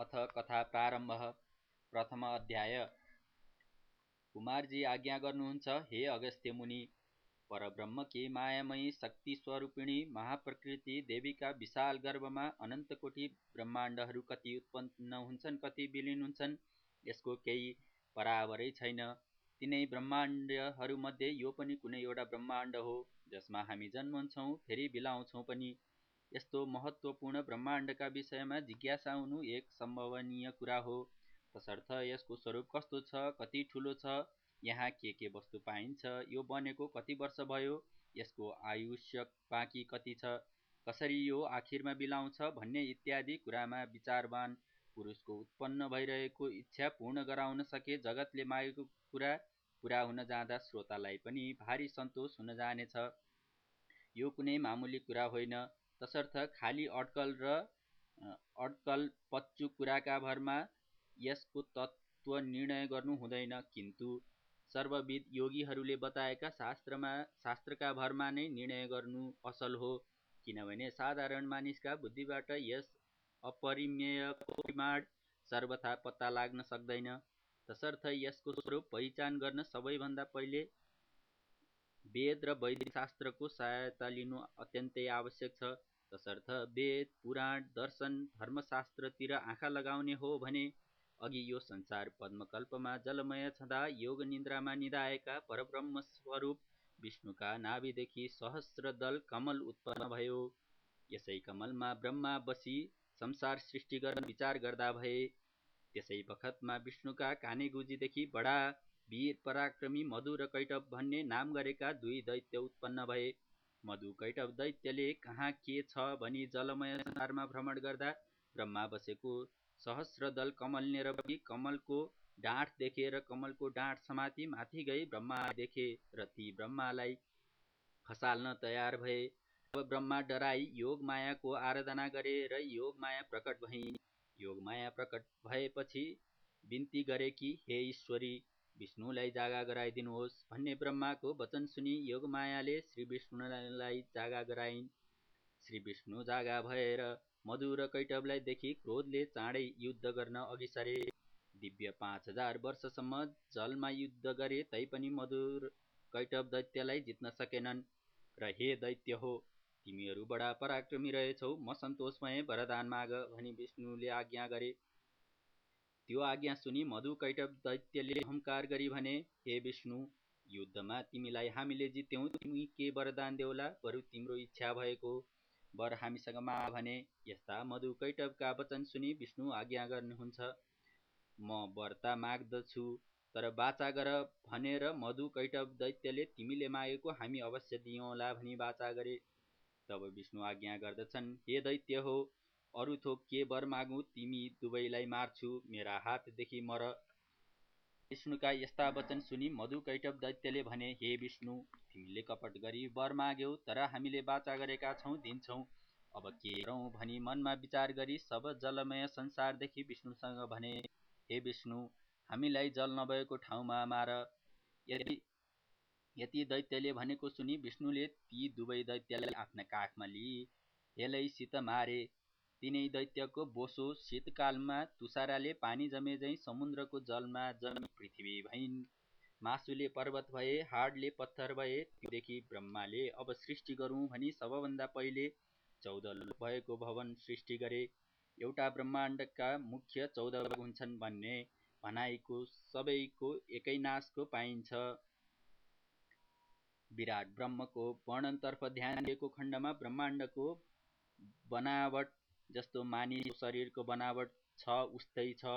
अथ कथा प्रारम्भ प्रथम अध्याय। कुमारजी आज्ञा गर्नुहुन्छ हे अगस्त्य मुनि परब्रह्मकी मायामयी शक्ति स्वरूपिणी महाप्रकृति देवीका विशाल गर्भमा अनन्त कोटि ब्रह्माण्डहरू कति उत्पन्न हुन्छन् कति विलिन हुन्छन् यसको केही बराबरै छैन। तिनै ब्रह्माण्डहरूमध्ये यो पनि कुनै एउटा ब्रह्माण्ड हो जसमा हामी जन्मन्छौँ फेरि बिलाउँछौँ पनि। यस्तो महत्त्वपूर्ण ब्रह्माण्डका विषयमा जिज्ञासा हुनु एक सम्भवनीय कुरा हो। तसर्थ यसको स्वरूप कस्तो छ कति ठुलो छ यहाँ के के वस्तु पाइन्छ यो बनेको कति वर्ष भयो यसको आयुष्य बाँकी कति छ कसरी यो आखिरमा बिलाउँछ भन्ने इत्यादि कुरामा विचारवान पुरुषको उत्पन्न भइरहेको इच्छा पूर्ण गराउन सके जगतले मागेको कुरा पुरा हुन जाँदा श्रोतालाई पनि भारी सन्तोष हुन जानेछ। यो कुनै मामुली कुरा होइन। तसर्थ खाली अड्कल र अड्कल पच्चु कुराका भरमा यसको तत्त्व निर्णय गर्नु हुँदैन। किन्तु सर्वविद योगीहरूले बताएका शास्त्रमा शास्त्रका भरमा नै निर्णय गर्नु असल हो। किनभने साधारण मानिसका बुद्धिबाट यस अपरिमेयको परिमाण सर्वथा पत्ता लाग्न सक्दैन। तसर्थ यसको स्वरूप पहिचान गर्न सबैभन्दा पहिले वेद र वैदिक शास्त्रको सहायता लिनु अत्यन्तै आवश्यक छ। तसर्थ वेद पुराण दर्शन धर्मशास्त्रतिर आँखा लगाउने हो भने अघि यो संसार पद्मकल्पमा जलमय छँदा योग निन्द्रामा निधाएका परब्रह्म स्वरूप विष्णुका नाभिदेखि सहस्र दल कमल उत्पन्न भयो। यसै कमलमा ब्रह्मा बसी संसार सृष्टि गर्न विचार गर्दा भए त्यसै बखतमा विष्णुका कानेगुजीदेखि बडा वीर पराक्रमी मधु र कैटव भन्ने नाम गरेका दुई दैत्य उत्पन्न भए। मधु कैटव दैत्यले कहाँ के छ भनी जलमय संसारमा भ्रमण गर्दा ब्रह्मा बसेको सहस्र दल कमल पनि कमलको डाँठ देखेर कमलको डाँठ समाति माथि गई ब्रह्मा देखे र ती ब्रह्मालाई खसाल्न तयार भए। अब ब्रह्मा डराई योग मायाको आराधना गरे र योग माया प्रकट भइन् योग माया प्रकट भएपछि बिन्ती गरे कि हे ईश्वरी विष्णुलाई जागा गराइदिनुहोस् भन्ने ब्रह्माको वचन सुनि योगमायाले श्री विष्णुलाई जागा गराइन्। श्री विष्णु जागा भएर मधु र कैटवलाई देखि क्रोधले चाँडै युद्ध गर्न अघि सरे। दिव्य पाँच हजार वर्षसम्म जलमा युद्ध गरे तैपनि मधुर कैटव दैत्यलाई जित्न सकेनन्। र हे दैत्य हो तिमीहरू बडा पराक्रमी रहेछौ म सन्तोष भएँ वरदान माग भनी विष्णुले आज्ञा गरे। त्यो आज्ञा सुनि मधु कैटव दैत्यले अहङ्कार गरी भने हे विष्णु युद्धमा तिमीलाई हामीले जित्यौँ तिमी के वरदान देऊला बरु तिम्रो इच्छा भएको वर हामीसँग मा भने। यस्ता मधु कैटवका वचन सुनि विष्णु आज्ञा गर्नुहुन्छ। म व्रता माग्दछु तर बाचा गर भनेर मधु कैटव दैत्यले तिमीले मागेको हामी अवश्य दियौँला भनी बाचा गरे। तब विष्णु आज्ञा गर्दछन् हे दैत्य हो अरू थोक के वर मागु तिमी दुवैलाई मार्छु मेरा हातदेखि मर। विष्णुका यस्ता वचन सुनि मधु कैटव दैत्यले भने हे विष्णु तिमीले कपट गरी वर माग्यौ तर हामीले बाचा गरेका छौँ दिन्छौँ। अब के गरौँ भनी मनमा विचार गरी सब जलमय संसारदेखि विष्णुसँग भने हे विष्णु हामीलाई जल नभएको ठाउँमा मार। यदि यति दैत्यले भनेको सुनि विष्णुले ती दुवै दैत्यलाई आफ्ना काखमा लिई हेलैसित मारे। तिनै दैत्यको बोसो शीतकालमा तुसाराले पानी जमे झैँ समुद्रको जलमा जमी पृथ्वी भइन्। मासुले पर्वत भए हाडले पत्थर भए त्योदेखि ब्रह्माले अब सृष्टि गरौँ भनी सबभन्दा पहिले चौध भएको भवन सृष्टि गरे। एउटा ब्रह्माण्डका मुख्य चौध हुन्छन् भन्ने भनाइको सबैको एकै नाशको पाइन्छ। विराट ब्रह्मको वर्णनतर्फ ध्यान दिएको खण्डमा ब्रह्माण्डको बनावट जस्तो मानिस शरीरको बनावट छ उस्तै छ।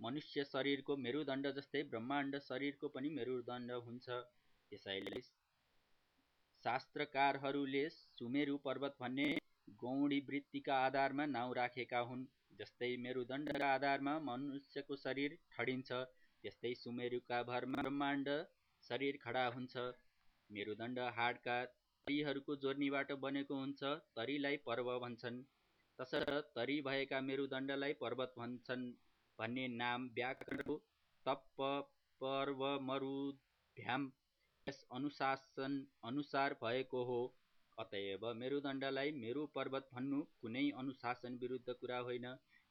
मनुष्य शरीरको मेरुदण्ड जस्तै ब्रह्माण्ड शरीरको पनि मेरुदण्ड हुन्छ। त्यसैले शास्त्रकारहरूले सुमेरु पर्वत भन्ने गौडी वृत्तिका आधारमा नाउँ राखेका हुन् जस्तै मेरुदण्डका आधारमा मनुष्यको शरीर ठडिन्छ त्यस्तै सुमेरुका भरमा ब्रह्माण्ड शरीर खडा हुन्छ। मेरुदण्ड हाडका तरीहरूको जोर्नीबाट बनेको हुन्छ तरीलाई पर्व भन्छन्। तसर्थ तरी भएका मेरुदण्डलाई पर्वत भन्छन् भन्ने नाम व्याकरणको तप पर्व मरुभ्याम यस अनुशासन अनुसार भएको हो। अतएव मेरुदण्डलाई मेरु पर्वत भन्नु कुनै अनुशासन विरुद्ध कुरा होइन।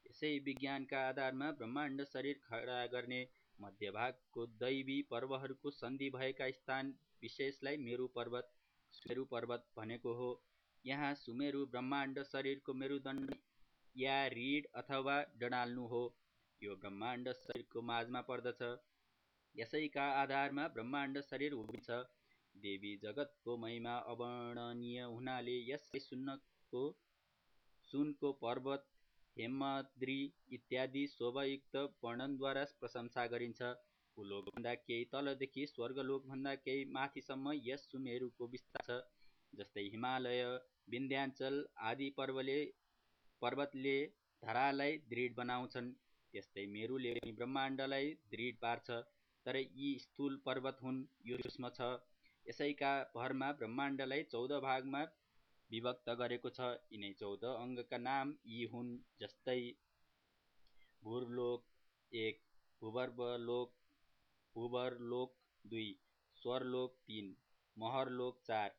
यसै विज्ञानका आधारमा ब्रह्माण्ड शरीर खडा गर्ने मध्यभागको दैवी पर्वहरूको सन्धि भएका स्थान विशेषलाई मेरु पर्वत सुमेरु पर्वत भनेको हो। यहाँ सुमेरु ब्रह्माण्ड शरीरको मेरुदण्ड या रिड अथवा डडाल्नु हो। यो ब्रह्माण्ड शरीरको माझमा पर्दछ। यसैका आधारमा ब्रह्माण्ड शरीर उभिन्छ। देवी जगतको महिमा अवर्णनीय हुनाले यसलाई सुनको सुनको पर्वत हेमाद्री इत्यादि शोभायुक्त वर्णनद्वारा प्रशंसा गरिन्छ। भूलोकभन्दा केही तलदेखि स्वर्गलोकभन्दा केही माथिसम्म यस सुमेरुको विस्तार छ। जस्तै हिमालय विन्ध्याञ्चल आदि पर्वले पर्वतले धरालाई दृढ बनाउँछन्। त्यस्तै मेरुले पनि ब्रह्माण्डलाई दृढ पार्छ तर यी स्थूल पर्वत हुन् यो सूक्ष्म छ। यसैका भरमा ब्रह्माण्डलाई चौध भागमा विभक्त गरेको छ। यिनै चौध अङ्गका नाम यी हुन् जस्तै भूरलोक एक भूवर्वलोक भूवरलोक दुई स्वरलोक तिन महरलोक चार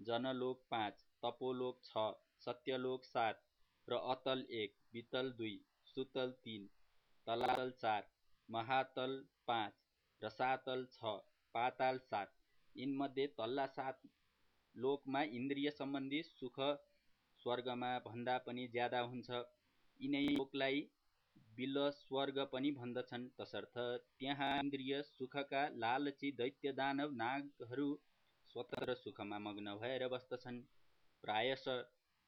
जनलोक पाँच तपोलोक छ सत्यलोक सात र अतल एक वितल दुई सुतल तिन तलातल चार महातल पाँच र सातल छ पाताल सात। यिनमध्ये तल्ला सात लोकमा इन्द्रिय सम्बन्धी सुख स्वर्गमा भन्दा पनि ज्यादा हुन्छ। यिनै लोकलाई बिल स्वर्ग पनि भन्दछन्। तसर्थ त्यहाँ इन्द्रिय सुखका लालची दैत्य दानव नागहरू स्वतन्त्र सुखमा मग्न भएर बस्दछन्। प्रायश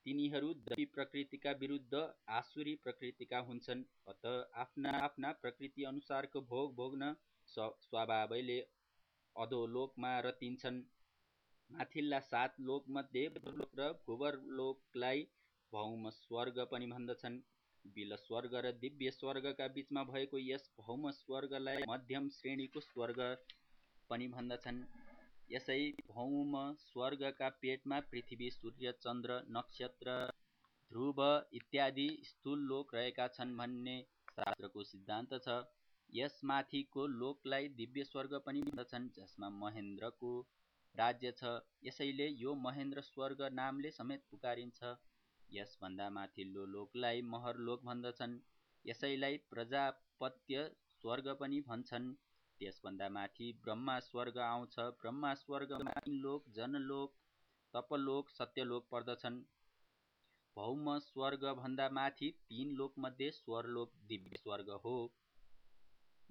तिनीहरू दैवी प्रकृतिका विरुद्ध आसुरी प्रकृतिका हुन्छन् अत आफ्ना आफ्ना प्रकृति अनुसारको भोग भोग्न स्वभावैले अधोलोकमा रतिन्छन्। माथिल्ला सात लोकमध्ये लोक र भूवरलोकलाई भौम स्वर्ग पनि भन्दछन्। बिल स्वर्ग र दिव्य स्वर्गका बिचमा भएको यस भौम स्वर्गलाई मध्यम श्रेणीको स्वर्ग पनि भन्दछन्। यसै भौम स्वर्गका पेटमा पृथ्वी सूर्य चन्द्र नक्षत्र ध्रुव इत्यादि स्थूल लोक रहेका छन् भन्ने शास्त्रको सिद्धान्त छ। यसमाथिको लोकलाई दिव्य स्वर्ग पनि भन्दछन् जसमा महेन्द्रको राज्य छ। यसैले यो महेन्द्र स्वर्ग नामले समेत पुकारिन्छ। यसभन्दा माथिल्लो लोकलाई महरलोक भन्दछन्। यसैलाई प्रजापत्य स्वर्ग पनि भन्छन्। त्यसभन्दा माथि ब्रह्मा स्वर्ग आउँछ। ब्रह्मा स्वर्गमा लोक जनलोक तपलोक सत्यलोक पर्दछन्। भौम स्वर्गभन्दा माथि तीन लोकमध्ये स्वरलोक दिव्य स्वर्ग हो।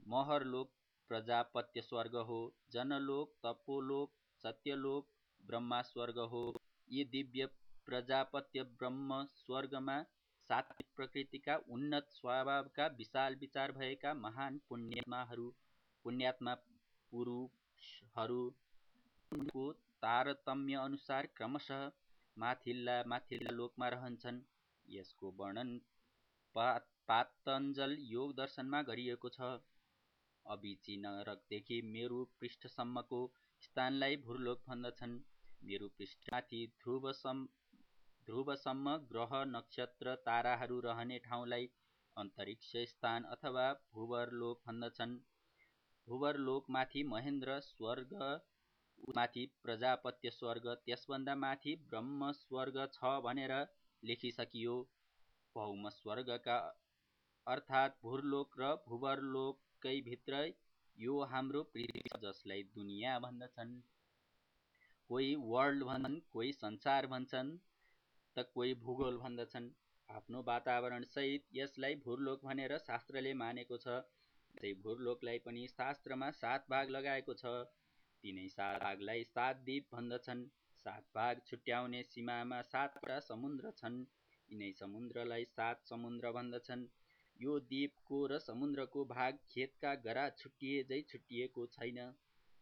महरलोक प्रजापत्य स्वर्ग हो। जनलोक तपोलोक सत्यलोक ब्रह्मा स्वर्ग हो। यी दिव्य प्रजापत्य ब्रह्म स्वर्गमा सात्विक प्रकृतिका उन्नत स्वभावका विशाल विचार भएका महान पुण्यात्माहरू पुण्यात्मा पुरुषहरूको तारतम्य अनुसार क्रमशः माथिल्ला माथिल्ला लोकमा रहन्छन्। यसको वर्णन पातञ्जल योग दर्शनमा गरिएको छ। अबिची नरकदेखि मेरु पृष्ठसम्मको स्थानलाई भूलोक भन्दछन्। मेरु पृष्ठमाथि ध्रुवसम् ध्रुवसम्म ग्रह नक्षत्र ताराहरू रहने ठाउँलाई अन्तरिक्ष स्थान अथवा भूवरलोक भन्दछन्। भूवरलोकमाथि महेन्द्र स्वर्ग माथि प्रजापत्य स्वर्ग त्यसभन्दा माथि ब्रह्म स्वर्ग छ भनेर लेखिसकियो। भौम स्वर्गका अर्थात् भूरलोक र भूवरलोक भित्र यो हाम्रो पृथ्वी जसलाई दुनियाँ भन्दछन्। कोही वर्ल्ड भन्छन् कोही संसार भन्छन् त कोही भूगोल भन्दछन्। आफ्नो वातावरणसहित यसलाई भूरलोक भनेर शास्त्रले मानेको छ। त्यही भूरलोकलाई पनि शास्त्रमा सात भाग लगाएको छ। तिनै सात भागलाई सात द्वीप भन्दछन्। सात भाग छुट्याउने सीमामा सातवटा समुद्र छन्। यिनै समुद्रलाई सात समुद्र भन्दछन्। यो द्वीपको र समुद्रको भाग खेतका गरा छुट्टिए छुट्टिएको छैन।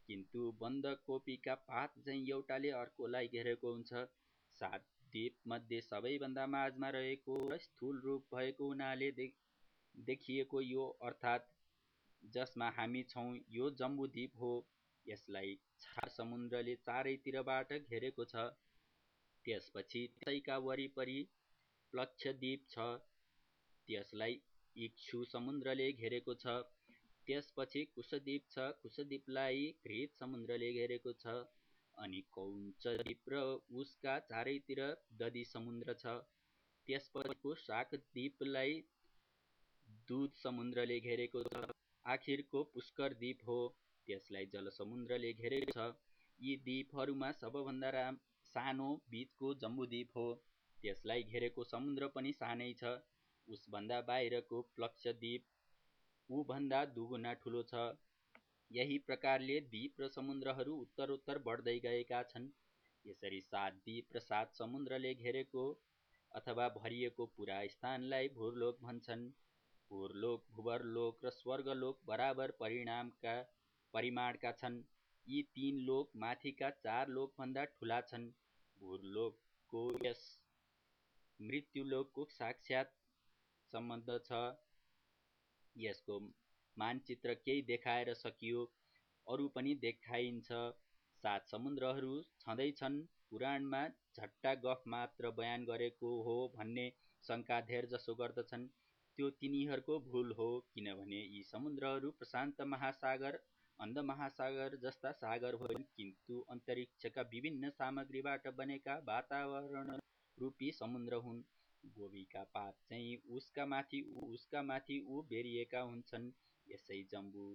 किन्तु बन्दकोपीका पात झैँ एउटाले अर्कोलाई घेरेको हुन्छ। सात द्वीपमध्ये सबैभन्दा माझमा रहेको र स्थूल रूप भएको हुनाले देखिएको यो अर्थात् जसमा हामी छौँ यो जम्बुद्वीप हो। यसलाई छार समुद्रले चारैतिरबाट घेरेको छ। त्यसपछि त्यसैका वरिपरि प्लक्षद्वीप छ। त्यसलाई इक्षु समुद्रले घेरेको छ। त्यसपछि कुशद्वीप छ। कुशद्वीपलाई घृत समुद्रले घेरेको छ। अनि कौञ्चद्वीप र उसका चारैतिर दधी समुद्र छ। त्यसपछिको शाकद्वीपलाई दुध समुद्रले घेरेको छ। आखिरको पुष्कर द्वीप हो। त्यसलाई जलसमुद्रले घेरेको छ। यी द्वीपहरूमा सबभन्दा राम सानो बिचको जम्बुद्वीप हो। त्यसलाई घेरेको समुद्र पनि सानै छ। उसभन्दा बाहिरको प्लक्षद्वीप ऊभन्दा दुगुना ठुलो छ। यही प्रकारले द्वीप र समुद्रहरू उत्तरोत्तर बढ्दै गएका छन्। यसरी सात द्वीप र सात समुद्रले घेरेको अथवा भरिएको पुरा स्थानलाई भूरलोक भन्छन्। भूरलोक भूवरलोक र स्वर्गलोक बराबर परिणामका परिमाणका छन्। यी तीन लोक माथिका चार लोकभन्दा ठुला छन्। भूरलोकको यस मृत्युलोकको साक्षात सम्बन्ध छ। यसको मानचित्र केही देखाएर सकियो अरू पनि देखाइन्छ। सात समुद्रहरू छँदैछन्। पुराणमा झट्टा गफ मात्र बयान गरेको हो भन्ने शङ्का धेर जसो गर्दछन्। त्यो तिनीहरूको भुल हो किनभने यी समुद्रहरू प्रशान्त महासागर अन्ध महासागर जस्ता सागर होइन। किन्तु अन्तरिक्षका विभिन्न सामग्रीबाट बनेका वातावरण रूपी समुद्र हुन्। गोबीका पात चाहिँ उसका माथि उसका माथि ऊ बेरिएका हुन्छन्। यसै जम्बु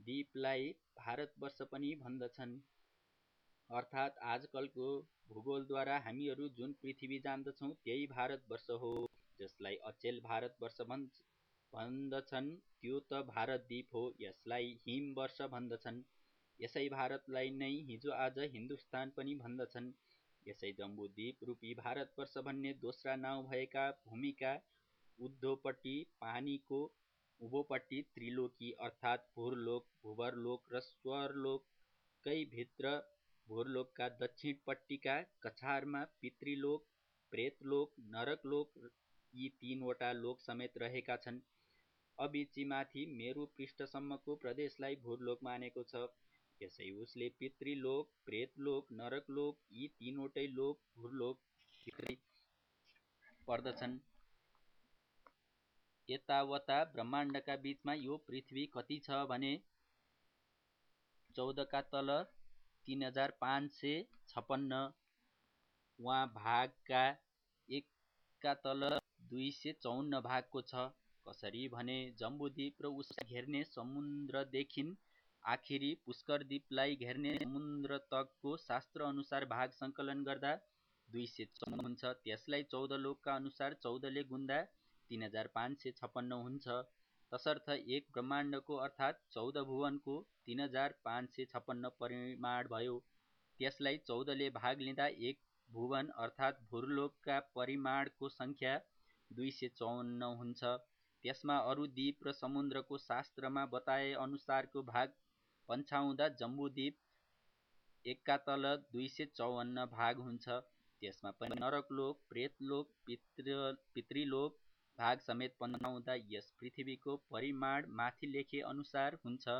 द्वीपलाई भारतवर्ष पनि भन्दछन्। अर्थात् आजकलको भूगोलद्वारा हामीहरू जुन पृथ्वी जान्दछौँ त्यही भारतवर्ष हो। जसलाई अचेल भारतवर्ष भन् भन्दछन्। त्यो त भारत द्वीप हो यसलाई हिमवर्ष भन्दछन्। यसै भारतलाई नै हिजो आज हिन्दुस्तान पनि भन्दछन्। यसै जम्बुद्वीप रूपी भारतवर्ष भन्ने दोस्रा नाउँ भएका भूमिका उद्धोपट्टि पानीको उभोपट्टि त्रिलोकी अर्थात् भूरलोक भूवरलोक र स्वरलोककै भित्र भूरलोकका दक्षिणपट्टिका कछारमा पितृलोक प्रेतलोक नरकलोक यी तीनवटा लोक समेत रहेका छन्। अबिचीमाथि मेरु पृष्ठसम्मको प्रदेशलाई भूरलोक मानेको छ। यसै उसले पितृलोक प्रेतलोक नरकलोक यी तीनवटै लोक भूरलोक पर्दछन्। यतावता ब्रह्माण्डका बिचमा यो पृथ्वी कति छ भने चौधका तल तिन हजार पाँच सय छपन्न उहाँ भागका एकका तल दुई सय चौन्न भागको छ। कसरी भने जम्बुद्वीप र उसलाई घेर्ने समुद्रदेखि आखिरी पुष्करद्वीपलाई घेर्ने समुद्र तकको शास्त्र अनुसार भाग सङ्कलन गर्दा दुई सय चौन्न हुन्छ। त्यसलाई चौध लोकका अनुसार चौधले गुन्दा तिन हजार पाँच सय छप्पन्न हुन्छ। तसर्थ एक ब्रह्माण्डको अर्थात् चौध भुवनको तिन हजार पाँच सय छप्पन्न परिमाण भयो। त्यसलाई चौधले भाग लिँदा एक भुवन अर्थात् भूर्लोकका परिमाणको सङ्ख्या दुई सय चौन्न हुन्छ। त्यसमा अरू द्वीप र समुद्रको शास्त्रमा बताए अनुसारको भाग पन्छाउँदा जम्बुद्वीप एकका तल दुई सय चौवन्न भाग हुन्छ। त्यसमा पनि नरकलोक प्रेतलोक पितृ पितृलोक भाग समेत पन्नाउँदा यस पृथ्वीको परिमाण माथि लेखे अनुसार हुन्छ।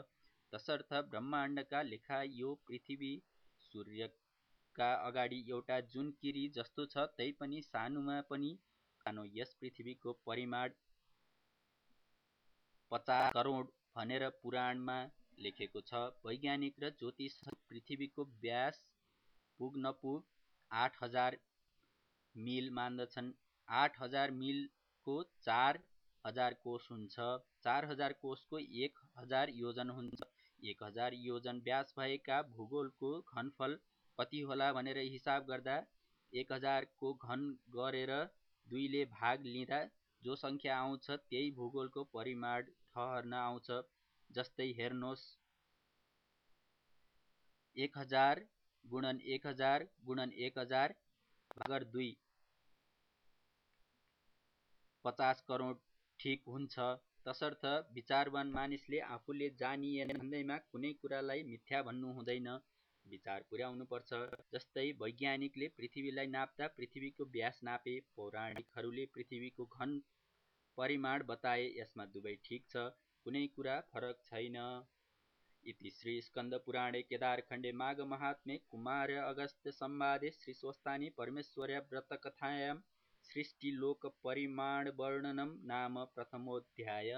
तसर्थ ब्रह्माण्डका लेखा यो पृथ्वी सूर्यका अगाडि एउटा जुन किरी जस्तो छ तैपनि सानोमा पनि सानो यस पृथ्वीको परिमाण पचास करोड भनेर पुराणमा लेखेको छ। वैज्ञानिक र ज्योतिष पृथ्वीको व्यास पुग नपुग आठ हजार मिल मान्दछन्। आठ हजार मिल को चार हजार कोष हुन्छ। चार हजार कोषको एक हजार योजन हुन्छ। एक हजार योजन व्यास भएका भूगोलको घनफल कति होला भनेर हिसाब गर्दा एक हजारको घन गरेर दुईले भाग लिँदा जो सङ्ख्या आउँछ त्यही भूगोलको परिमाण ठहर्न आउँछ जस्तै हेर्नुहोस् एक हजार गुणन एक हजार गुणन एक हजार भागर दुई। पचास करोड ठिक हुन्छ। तसर्थ विचारवान मानिसले आफूले जानिएन भन्दैमा कुनै कुरालाई मिथ्या भन्नु हुँदैन। विचार पुर्याउनुपर्छ। जस्तै वैज्ञानिकले पृथ्वीलाई नाप्दा पृथ्वीको व्यास नापे पौराणिकहरूले पृथ्वीको घन परिमाण बताए यसमा दुवै ठिक छ कुनै कुरा फरक छैन। इति श्री स्कन्दपुराणे केदारखण्डे माघमहात्म्ये कुमार अगस्त्य संवादे श्रीस्वस्थानी परमेश्वर्या व्रतकथायां सृष्टिलोकपरिमाणवर्णनं नाम प्रथमोऽध्याय